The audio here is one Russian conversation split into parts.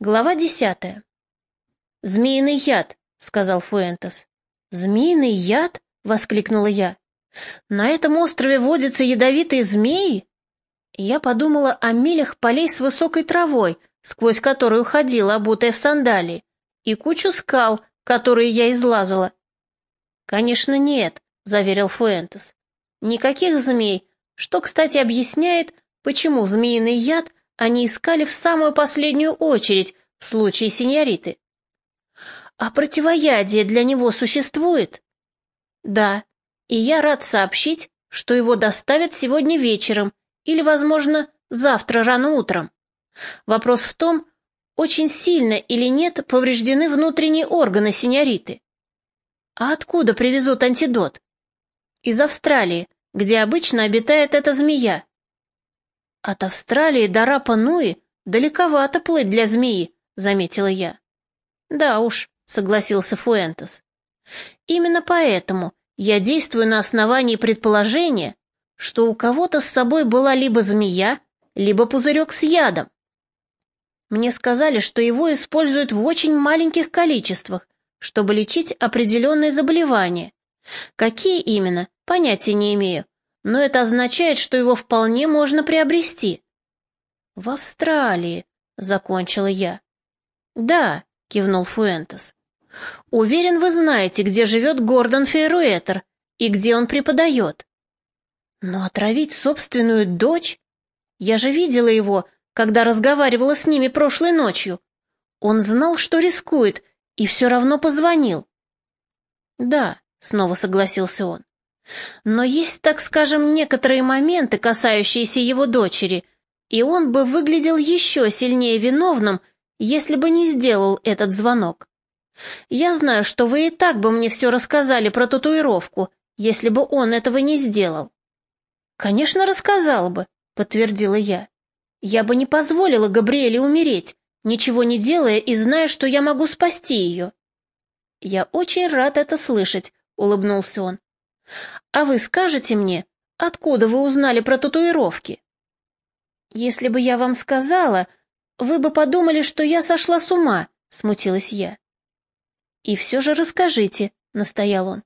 Глава десятая. «Змеиный яд», — сказал Фуэнтес. «Змеиный яд?» — воскликнула я. «На этом острове водятся ядовитые змеи?» Я подумала о милях полей с высокой травой, сквозь которую ходила, обутая в сандалии, и кучу скал, которые я излазала. «Конечно, нет», — заверил Фуэнтес. «Никаких змей, что, кстати, объясняет, почему змеиный яд они искали в самую последнюю очередь в случае синьориты. А противоядие для него существует? Да, и я рад сообщить, что его доставят сегодня вечером или, возможно, завтра рано утром. Вопрос в том, очень сильно или нет повреждены внутренние органы синьориты. А откуда привезут антидот? Из Австралии, где обычно обитает эта змея. От Австралии до Рапа-Нуи далековато плыть для змеи, заметила я. Да уж, согласился Фуэнтес. Именно поэтому я действую на основании предположения, что у кого-то с собой была либо змея, либо пузырек с ядом. Мне сказали, что его используют в очень маленьких количествах, чтобы лечить определенные заболевания. Какие именно, понятия не имею, но это означает, что его вполне можно приобрести. В Австралии, закончила я. Да, кивнул Фуэнтес. Уверен, вы знаете, где живет Гордон Фейруэтер и где он преподает. Но отравить собственную дочь? Я же видела его, когда разговаривала с ними прошлой ночью. Он знал, что рискует, и все равно позвонил. Да, снова согласился он. Но есть, так скажем, некоторые моменты, касающиеся его дочери, и он бы выглядел еще сильнее виновным, если бы не сделал этот звонок. Я знаю, что вы и так бы мне все рассказали про татуировку, если бы он этого не сделал. Конечно, рассказал бы, подтвердила я. Я бы не позволила Габриэле умереть, ничего не делая и зная, что я могу спасти ее. Я очень рад это слышать, улыбнулся он. А вы скажете мне, откуда вы узнали про татуировки? Если бы я вам сказала, вы бы подумали, что я сошла с ума, смутилась я. И все же расскажите, настоял он.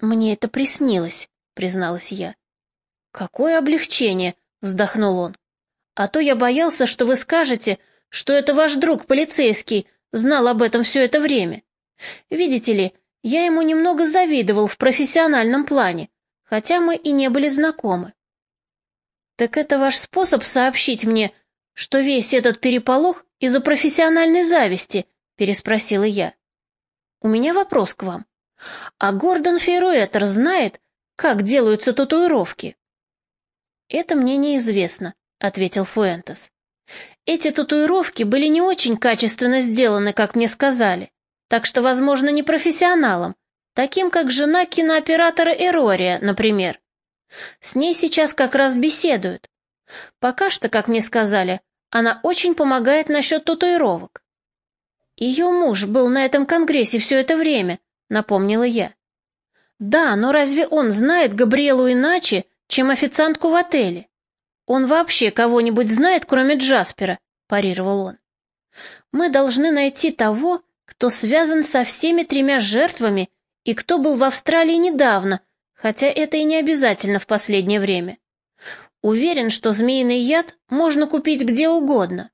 Мне это приснилось, призналась я. Какое облегчение, вздохнул он. А то я боялся, что вы скажете, что это ваш друг полицейский знал об этом все это время. Видите ли, я ему немного завидовал в профессиональном плане, хотя мы и не были знакомы. Так это ваш способ сообщить мне, что весь этот переполох из-за профессиональной зависти, переспросила я. У меня вопрос к вам. А Гордон Фейруэтер знает, как делаются татуировки? Это мне неизвестно, ответил Фуэнтес. Эти татуировки были не очень качественно сделаны, как мне сказали так что, возможно, не профессионалом, таким как жена кинооператора Эрория, например. С ней сейчас как раз беседуют. Пока что, как мне сказали, она очень помогает насчет татуировок. Ее муж был на этом конгрессе все это время, напомнила я. Да, но разве он знает Габриэлу иначе, чем официантку в отеле? Он вообще кого-нибудь знает, кроме Джаспера, парировал он. Мы должны найти того, кто связан со всеми тремя жертвами и кто был в Австралии недавно, хотя это и не обязательно в последнее время. Уверен, что змеиный яд можно купить где угодно.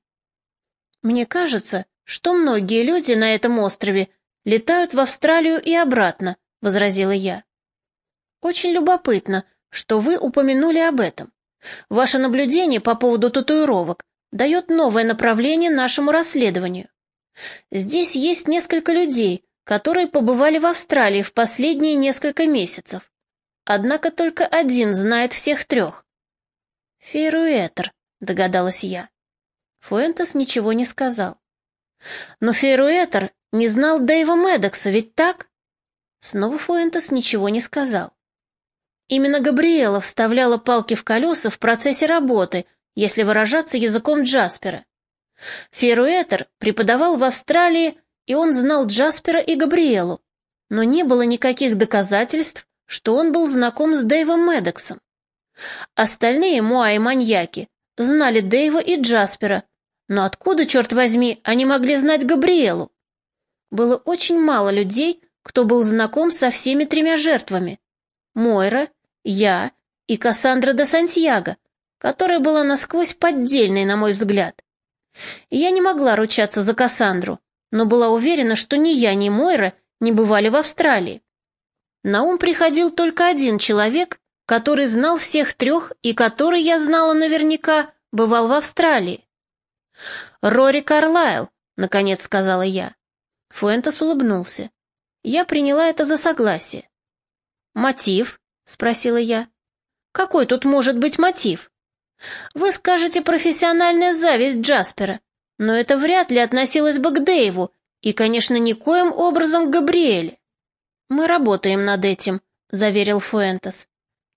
Мне кажется, что многие люди на этом острове летают в Австралию и обратно, возразила я. Очень любопытно, что вы упомянули об этом. Ваше наблюдение по поводу татуировок дает новое направление нашему расследованию. Здесь есть несколько людей, которые побывали в Австралии в последние несколько месяцев. Однако только один знает всех трех. «Фейруэтер», — догадалась я. Фуэнтес ничего не сказал. «Но Фейруэтер не знал Дэйва Медокса, ведь так?» Снова Фуэнтес ничего не сказал. Именно Габриэла вставляла палки в колеса в процессе работы, если выражаться языком Джаспера. Феруэтер преподавал в Австралии, и он знал Джаспера и Габриэлу, но не было никаких доказательств, что он был знаком с Дэйвом Медексом. Остальные Муа и маньяки знали Дэйва и Джаспера, Но откуда, черт возьми, они могли знать Габриэлу? Было очень мало людей, кто был знаком со всеми тремя жертвами. Мойра, я и Кассандра де Сантьяго, которая была насквозь поддельной, на мой взгляд. Я не могла ручаться за Кассандру, но была уверена, что ни я, ни Мойра не бывали в Австралии. На ум приходил только один человек, который знал всех трех и который, я знала наверняка, бывал в Австралии. «Рори Карлайл», — наконец сказала я. Фуэнтес улыбнулся. Я приняла это за согласие. «Мотив?» — спросила я. «Какой тут может быть мотив?» «Вы скажете профессиональная зависть Джаспера, но это вряд ли относилось бы к Дэйву и, конечно, никоим образом к Габриэле». «Мы работаем над этим», — заверил Фуэнтес.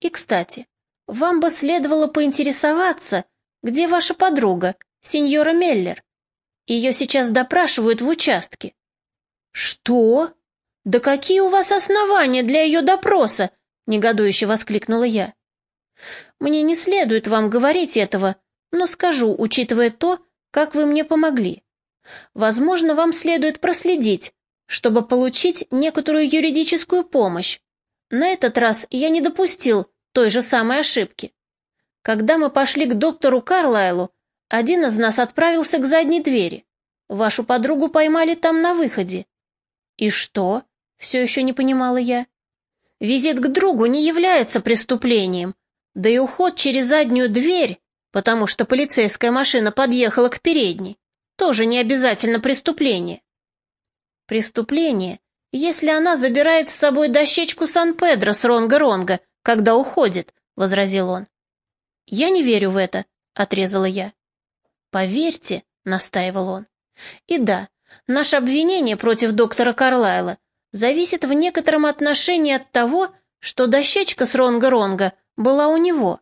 И, кстати, вам бы следовало поинтересоваться, где ваша подруга, сеньора Меллер. Ее сейчас допрашивают в участке. Что? Да какие у вас основания для ее допроса? Негодующе воскликнула я. Мне не следует вам говорить этого, но скажу, учитывая то, как вы мне помогли. Возможно, вам следует проследить, чтобы получить некоторую юридическую помощь. На этот раз я не допустил той же самой ошибки. Когда мы пошли к доктору Карлайлу, один из нас отправился к задней двери. Вашу подругу поймали там на выходе. И что? Все еще не понимала я. Визит к другу не является преступлением, да и уход через заднюю дверь, потому что полицейская машина подъехала к передней, тоже не обязательно преступление. Преступление, если она забирает с собой дощечку Сан-Педро с Ронга-Ронга когда уходит», — возразил он. «Я не верю в это», — отрезала я. «Поверьте», — настаивал он. «И да, наше обвинение против доктора Карлайла зависит в некотором отношении от того, что дощечка с Ронга-Ронга была у него.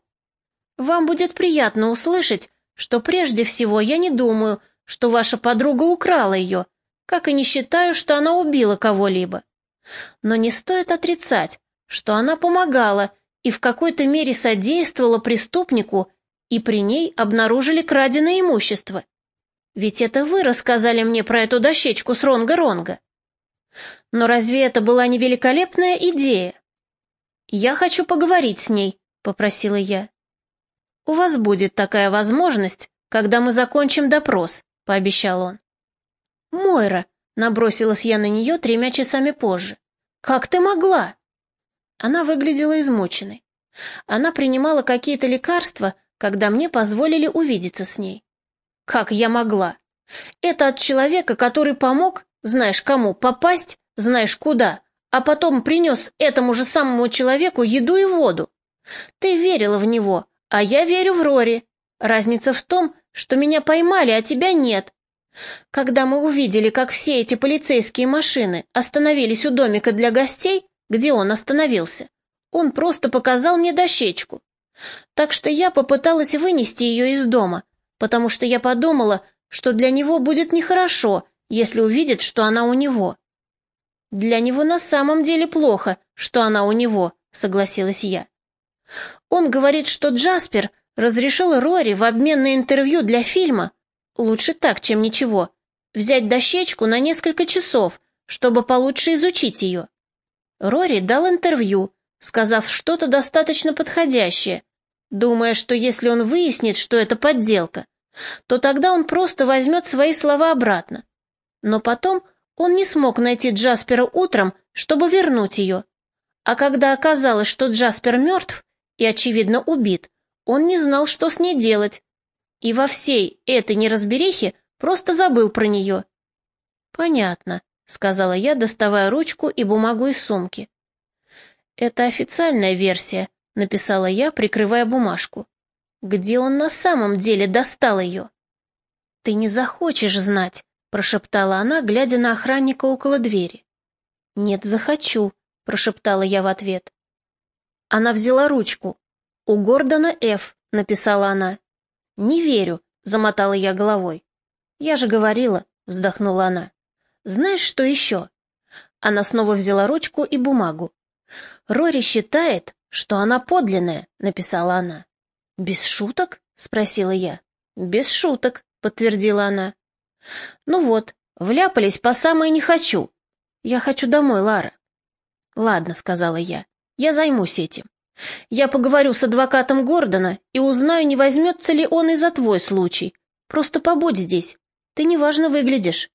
Вам будет приятно услышать, что прежде всего я не думаю, что ваша подруга украла ее, как и не считаю, что она убила кого-либо. Но не стоит отрицать, что она помогала и в какой-то мере содействовала преступнику, и при ней обнаружили краденое имущество. Ведь это вы рассказали мне про эту дощечку с Ронга-Ронга. Но разве это была не великолепная идея? Я хочу поговорить с ней, попросила я. У вас будет такая возможность, когда мы закончим допрос, пообещал он. Мойра, набросилась я на нее тремя часами позже. Как ты могла? Она выглядела измученной. Она принимала какие-то лекарства, когда мне позволили увидеться с ней. Как я могла? Это от человека, который помог, знаешь кому, попасть, знаешь куда, а потом принес этому же самому человеку еду и воду. Ты верила в него, а я верю в Рори. Разница в том, что меня поймали, а тебя нет. Когда мы увидели, как все эти полицейские машины остановились у домика для гостей, где он остановился. Он просто показал мне дощечку. Так что я попыталась вынести ее из дома, потому что я подумала, что для него будет нехорошо, если увидит, что она у него. Для него на самом деле плохо, что она у него, согласилась я. Он говорит, что Джаспер разрешил Рори в обмен на интервью для фильма, лучше так, чем ничего, взять дощечку на несколько часов, чтобы получше изучить ее. Рори дал интервью, сказав что-то достаточно подходящее, думая, что если он выяснит, что это подделка, то тогда он просто возьмет свои слова обратно. Но потом он не смог найти Джаспера утром, чтобы вернуть ее. А когда оказалось, что Джаспер мертв и, очевидно, убит, он не знал, что с ней делать. И во всей этой неразберихе просто забыл про нее. Понятно сказала я, доставая ручку и бумагу из сумки. Это официальная версия, написала я, прикрывая бумажку. Где он на самом деле достал ее? Ты не захочешь знать, прошептала она, глядя на охранника около двери. Нет, захочу, прошептала я в ответ. Она взяла ручку. У Гордона Ф, написала она. Не верю, замотала я головой. Я же говорила, вздохнула она. Знаешь, что еще?» Она снова взяла ручку и бумагу. «Рори считает, что она подлинная», — написала она. «Без шуток?» — спросила я. «Без шуток», подтвердила она. Ну вот, вляпались по самое не хочу. Я хочу домой, Лара. Ладно, сказала я. Я займусь этим. Я поговорю с адвокатом Гордона и узнаю, не возьмется ли он и за твой случай. Просто побудь здесь. Ты неважно выглядишь.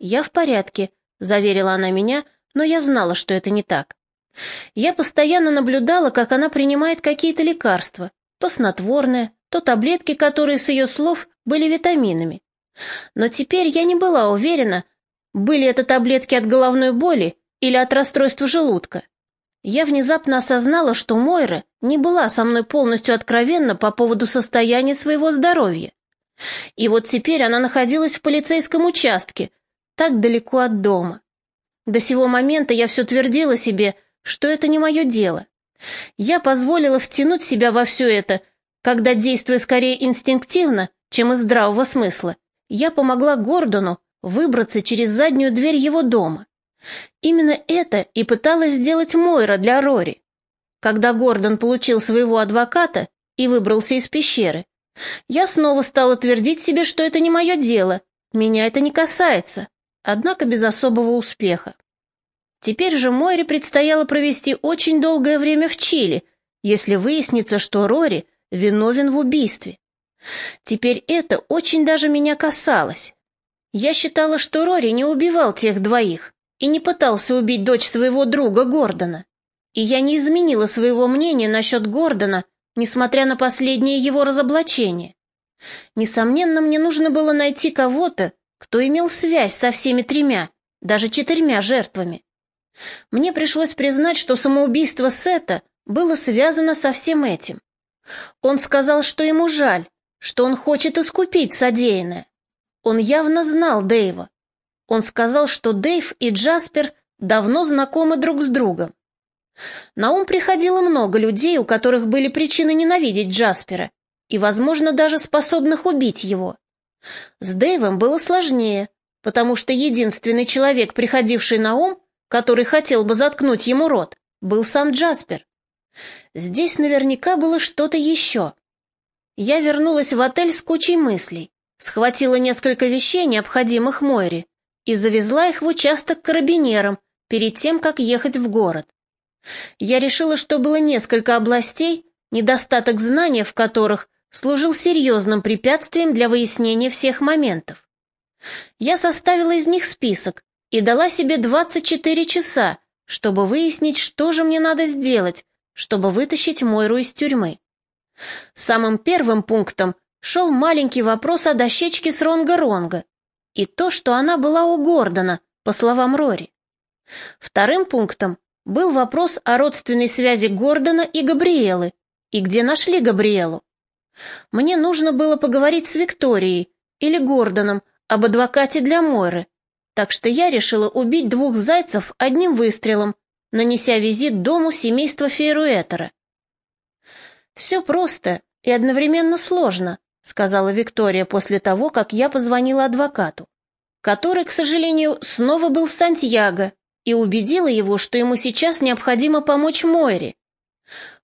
Я в порядке, заверила она меня, но я знала, что это не так. Я постоянно наблюдала, как она принимает какие-то лекарства, то снотворное, то таблетки, которые, с ее слов, были витаминами. Но теперь я не была уверена, были это таблетки от головной боли или от расстройства желудка. Я внезапно осознала, что Мойра не была со мной полностью откровенна по поводу состояния своего здоровья. И вот теперь она находилась в полицейском участке, так далеко от дома. До сего момента я все твердила себе, что это не мое дело. Я позволила втянуть себя во все это, когда, действуя скорее инстинктивно, чем из здравого смысла, я помогла Гордону выбраться через заднюю дверь его дома. Именно это и пыталась сделать Мойра для Рори. Когда Гордон получил своего адвоката и выбрался из пещеры, я снова стала твердить себе, что это не мое дело, меня это не касается, однако без особого успеха. Теперь же Мойре предстояло провести очень долгое время в Чили, если выяснится, что Рори виновен в убийстве. Теперь это очень даже меня касалось. Я считала, что Рори не убивал тех двоих и не пытался убить дочь своего друга Гордона. И я не изменила своего мнения насчет Гордона, несмотря на последнее его разоблачение. Несомненно, мне нужно было найти кого-то, кто имел связь со всеми тремя, даже четырьмя жертвами. Мне пришлось признать, что самоубийство Сета было связано со всем этим. Он сказал, что ему жаль, что он хочет искупить содеянное. Он явно знал Дэйва. Он сказал, что Дэйв и Джаспер давно знакомы друг с другом. На ум приходило много людей, у которых были причины ненавидеть Джаспера и, возможно, даже способных убить его. С Дэйвом было сложнее, потому что единственный человек, приходивший на ум, который хотел бы заткнуть ему рот, был сам Джаспер. Здесь наверняка было что-то еще. Я вернулась в отель с кучей мыслей, схватила несколько вещей, необходимых Мойре, и завезла их в участок карабинерам перед тем, как ехать в город. Я решила, что было несколько областей, недостаток знания в которых служил серьезным препятствием для выяснения всех моментов. Я составила из них список и дала себе 24 часа, чтобы выяснить, что же мне надо сделать, чтобы вытащить Мойру из тюрьмы. Самым первым пунктом шел маленький вопрос о дощечке с Ронга-Ронга и то, что она была у Гордона, по словам Рори. Вторым пунктом был вопрос о родственной связи Гордона и Габриэлы, и где нашли Габриэлу. Мне нужно было поговорить с Викторией или Гордоном об адвокате для Мойры, так что я решила убить двух зайцев одним выстрелом, нанеся визит дому семейства Фейруэтера. «Все просто и одновременно сложно», — сказала Виктория после того, как я позвонила адвокату, который, к сожалению, снова был в Сантьяго и убедила его, что ему сейчас необходимо помочь Мойре.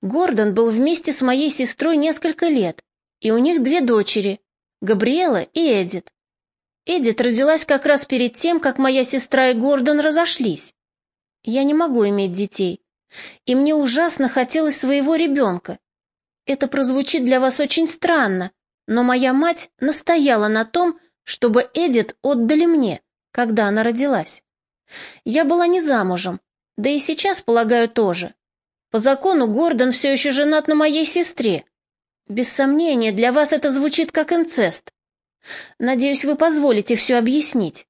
Гордон был вместе с моей сестрой несколько лет, и у них две дочери — Габриэла и Эдит. Эдит родилась как раз перед тем, как моя сестра и Гордон разошлись. Я не могу иметь детей, и мне ужасно хотелось своего ребенка. Это прозвучит для вас очень странно, но моя мать настояла на том, чтобы Эдит отдали мне, когда она родилась. Я была не замужем, да и сейчас, полагаю, тоже. По закону Гордон все еще женат на моей сестре. Без сомнения, для вас это звучит как инцест. Надеюсь, вы позволите все объяснить.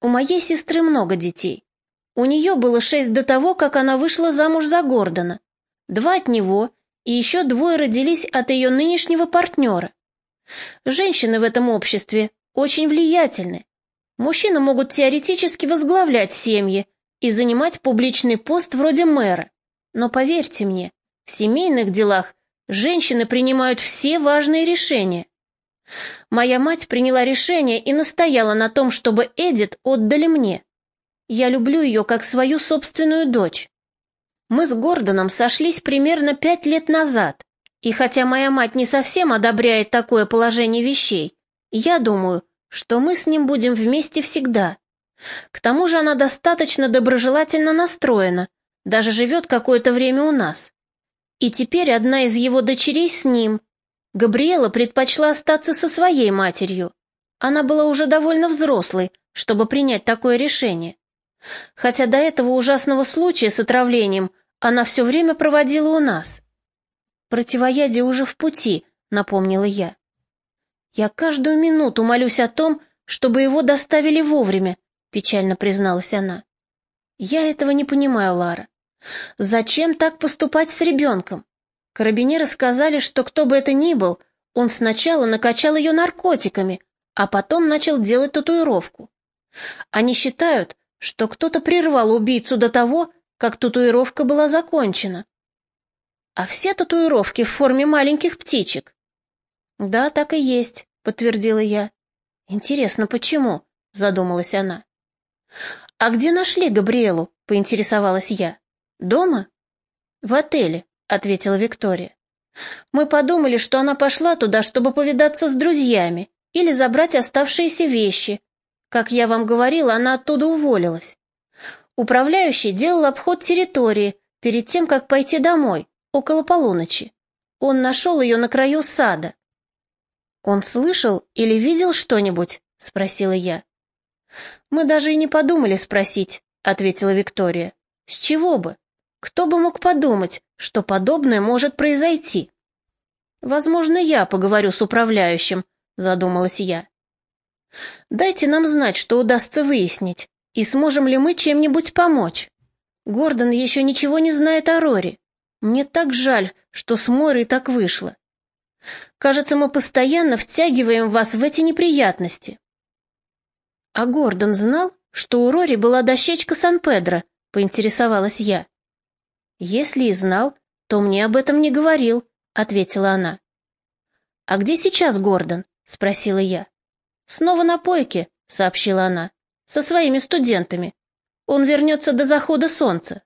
У моей сестры много детей. У нее было шесть до того, как она вышла замуж за Гордона. Два от него, и еще двое родились от ее нынешнего партнера. Женщины в этом обществе очень влиятельны. Мужчины могут теоретически возглавлять семьи и занимать публичный пост вроде мэра. Но поверьте мне, в семейных делах женщины принимают все важные решения. Моя мать приняла решение и настояла на том, чтобы Эдит отдали мне. Я люблю ее как свою собственную дочь. Мы с Гордоном сошлись примерно пять лет назад, и хотя моя мать не совсем одобряет такое положение вещей, Я думаю, что мы с ним будем вместе всегда. К тому же она достаточно доброжелательно настроена, даже живет какое-то время у нас. И теперь одна из его дочерей с ним. Габриэла предпочла остаться со своей матерью. Она была уже довольно взрослой, чтобы принять такое решение. Хотя до этого ужасного случая с отравлением она все время проводила у нас. Противоядие уже в пути, напомнила я. Я каждую минуту молюсь о том, чтобы его доставили вовремя, печально призналась она. Я этого не понимаю, Лара. Зачем так поступать с ребенком? Карабинеры сказали, что кто бы это ни был, он сначала накачал ее наркотиками, а потом начал делать татуировку. Они считают, что кто-то прервал убийцу до того, как татуировка была закончена. А все татуировки в форме маленьких птичек. Да, так и есть, подтвердила я. Интересно, почему? задумалась она. А где нашли Габриэлу? поинтересовалась я. Дома? В отеле, ответила Виктория. Мы подумали, что она пошла туда, чтобы повидаться с друзьями или забрать оставшиеся вещи. Как я вам говорила, она оттуда уволилась. Управляющий делал обход территории перед тем, как пойти домой, около полуночи. Он нашел ее на краю сада. «Он слышал или видел что-нибудь?» — спросила я. «Мы даже и не подумали спросить», — ответила Виктория. «С чего бы? Кто бы мог подумать, что подобное может произойти?» «Возможно, я поговорю с управляющим», — задумалась я. «Дайте нам знать, что удастся выяснить, и сможем ли мы чем-нибудь помочь. Гордон еще ничего не знает о Рори. Мне так жаль, что с Мойрой так вышло. Кажется, мы постоянно втягиваем вас в эти неприятности». «А Гордон знал, что у Рори была дощечка Сан-Педро?» — поинтересовалась я. «Если и знал, то мне об этом не говорил», — ответила она. «А где сейчас Гордон?» — спросила я. «Снова на пойке», — сообщила она, — «со своими студентами. Он вернется до захода солнца».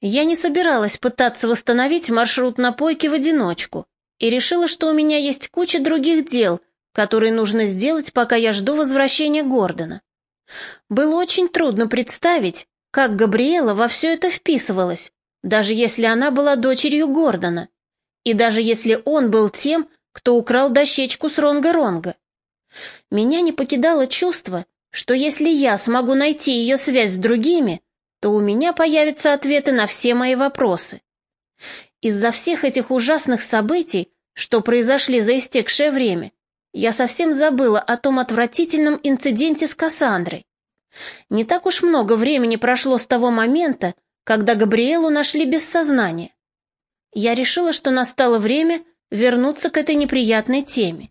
Я не собиралась пытаться восстановить маршрут на пойке в одиночку и решила, что у меня есть куча других дел, которые нужно сделать, пока я жду возвращения Гордона. Было очень трудно представить, как Габриэла во все это вписывалась, даже если она была дочерью Гордона, и даже если он был тем, кто украл дощечку с Ронга-Ронга. Меня не покидало чувство, что если я смогу найти ее связь с другими, то у меня появятся ответы на все мои вопросы. Из-за всех этих ужасных событий, что произошли за истекшее время, я совсем забыла о том отвратительном инциденте с Кассандрой. Не так уж много времени прошло с того момента, когда Габриэлу нашли без сознания. Я решила, что настало время вернуться к этой неприятной теме.